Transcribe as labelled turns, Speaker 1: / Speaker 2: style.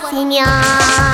Speaker 1: 新娘。